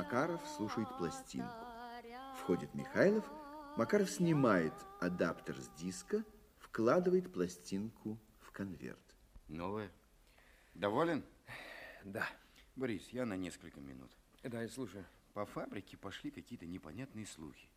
Макаров слушает пластинку. Входит Михайлов. Макаров снимает адаптер с диска, вкладывает пластинку в конверт. Новая. Доволен? Да. Борис, я на несколько минут. Да, я слушаю. По фабрике пошли какие-то непонятные слухи.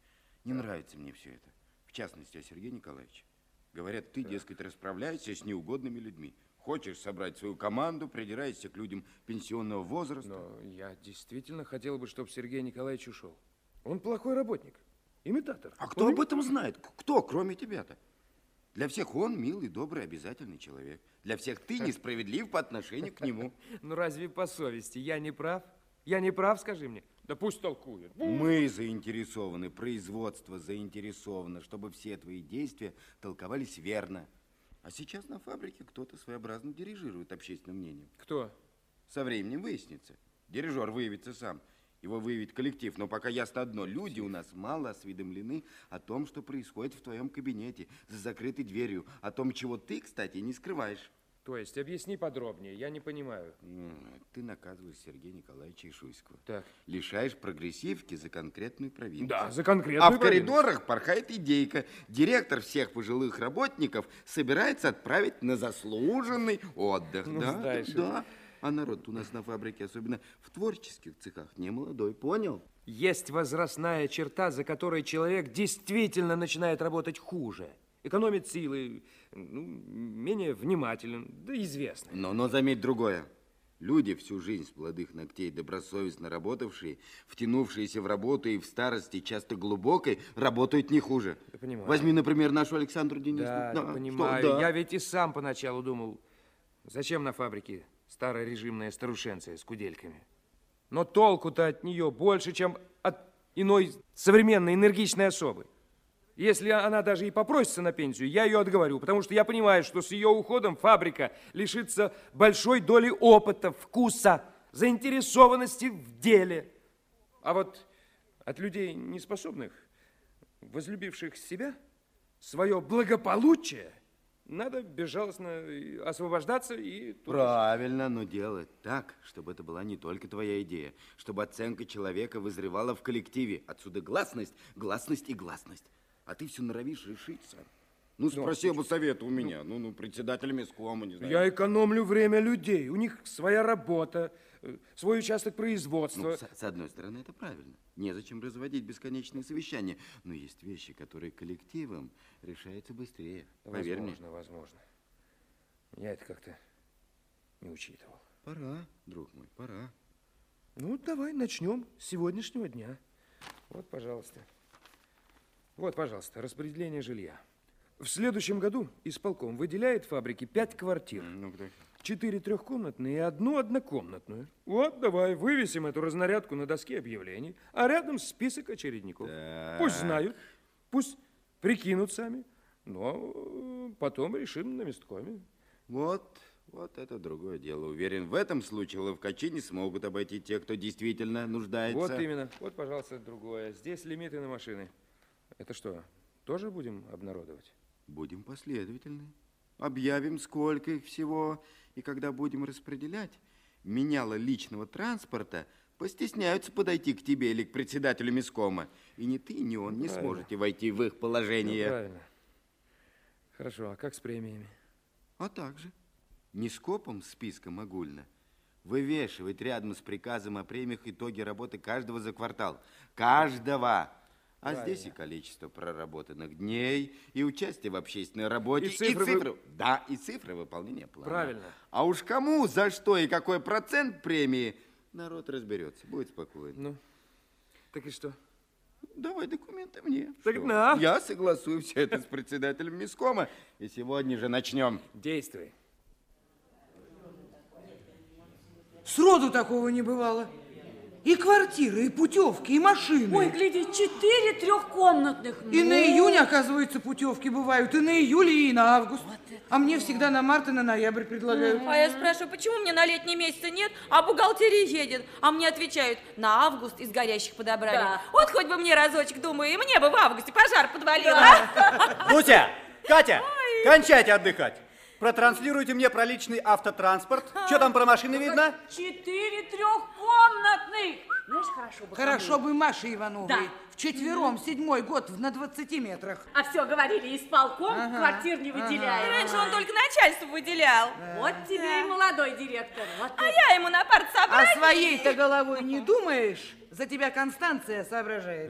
Не нравится мне все это. В частности, о Сергее Николаевиче. Говорят, ты, дескать, расправляешься с неугодными людьми. Хочешь собрать свою команду, придираешься к людям пенсионного возраста. Но я действительно хотел бы, чтобы Сергей Николаевич ушел. Он плохой работник. Имитатор. А кто Он об этом знает? Кто, кроме тебя-то? Для всех он милый, добрый, обязательный человек. Для всех ты несправедлив по отношению к нему. Ну разве по совести я не прав? Я не прав, скажи мне? Да пусть толкует. Мы заинтересованы, производство заинтересовано, чтобы все твои действия толковались верно. А сейчас на фабрике кто-то своеобразно дирижирует общественным мнением. Кто? Со временем выяснится. Дирижер выявится сам. Его выявит коллектив. Но пока ясно одно. Люди у нас мало осведомлены о том, что происходит в твоем кабинете за закрытой дверью. О том, чего ты, кстати, не скрываешь. То есть, объясни подробнее, я не понимаю. Ты наказываешь Сергея Николаевича Ишуйского. Так. Лишаешь прогрессивки за конкретную провинцию. Да, за конкретную А в провинцию. коридорах порхает идейка. Директор всех пожилых работников собирается отправить на заслуженный отдых. Ну, да, знаешь, да. А народ у нас на фабрике, особенно в творческих цехах, не молодой, понял? Есть возрастная черта, за которой человек действительно начинает работать хуже. Экономит силы, ну, менее внимателен, да известно. Но, но заметь другое. Люди, всю жизнь с молодых ногтей добросовестно работавшие, втянувшиеся в работу и в старости, часто глубокой, работают не хуже. Я понимаю. Возьми, например, нашу Александру Денисовну. Да, Да, что, понимаю. да. Я ведь и сам поначалу думал, зачем на фабрике старая режимная старушенция с кудельками. Но толку-то от нее больше, чем от иной современной энергичной особы. Если она даже и попросится на пенсию, я ее отговорю, потому что я понимаю, что с ее уходом фабрика лишится большой доли опыта, вкуса, заинтересованности в деле. А вот от людей неспособных, возлюбивших себя, свое благополучие, надо безжалостно освобождаться и... тут Правильно, но делать так, чтобы это была не только твоя идея, чтобы оценка человека вызревала в коллективе. Отсюда гласность, гласность и гласность. А ты все норовишь решиться. Ну, спроси об совета у меня. Ну, ну, председателя месткома, не знаю. Я экономлю время людей. У них своя работа, э, свой участок производства. Ну, с, с одной стороны, это правильно. Незачем разводить бесконечные совещания. Но есть вещи, которые коллективом решаются быстрее. Поверь мне. возможно, возможно. Я это как-то не учитывал. Пора, друг мой, пора. Ну, давай начнем с сегодняшнего дня. Вот, пожалуйста. Вот, пожалуйста, распределение жилья. В следующем году исполком выделяет фабрике пять квартир. Ну-ка, Четыре трехкомнатные и одну однокомнатную. Вот, давай, вывесим эту разнарядку на доске объявлений, а рядом список очередников. Пусть знают, пусть прикинут сами, но э, потом решим на месткоме. Вот, вот это другое дело. Уверен, в этом случае ловкачи не смогут обойти тех, кто действительно нуждается. Вот именно. Вот, пожалуйста, другое. Здесь лимиты на машины. Это что, тоже будем обнародовать? Будем последовательны. Объявим, сколько их всего. И когда будем распределять, меняла личного транспорта постесняются подойти к тебе или к председателю мискома. И ни ты, ни он не Правильно. сможете войти в их Ну, положение. правильно. Хорошо, а как с премиями? А также не скопом списком огульно, вывешивать рядом с приказом о премиях итоги работы каждого за квартал. Каждого. А Правильно. здесь и количество проработанных дней, и участие в общественной работе, И цифры вы- Да, и цифры выполнения плана. Правильно. А уж кому, за что и какой процент премии, народ разберется. Будет спокоен. Ну, так и что? Давай документы мне. Так Что? на. Я согласую все это с председателем Мискома. И сегодня же начнем. Действуй. Сроду такого не бывало. И квартиры, и путевки, и машины. Ой, гляди, четыре трехкомнатных. И Ну, на июнь, оказывается, путевки бывают, и на июль, и на август. А мне всегда на март и на ноябрь предлагают. А я спрашиваю, почему мне на летние месяцы нет, а бухгалтерия едет? А мне отвечают, на август из горящих подобрали. Да. Вот хоть бы мне разочек, думаю, и мне бы в августе пожар подвалил. а? Луся, Катя, кончайте отдыхать. Протранслируйте мне про личный автотранспорт. Что там про машины видно? Четыре трехкомнатных. Знаешь, хорошо бы Хорошо бы Маши Ивановой. Да. Вчетвером, седьмой год, в- на 20 метрах. А все, говорили, исполком Ага, квартир не ага. выделяет. Раньше он только начальству выделял. Вот тебе и молодой директор. Вот А я ему на А партсобрании... своей-то головой не думаешь? За тебя Констанция соображает.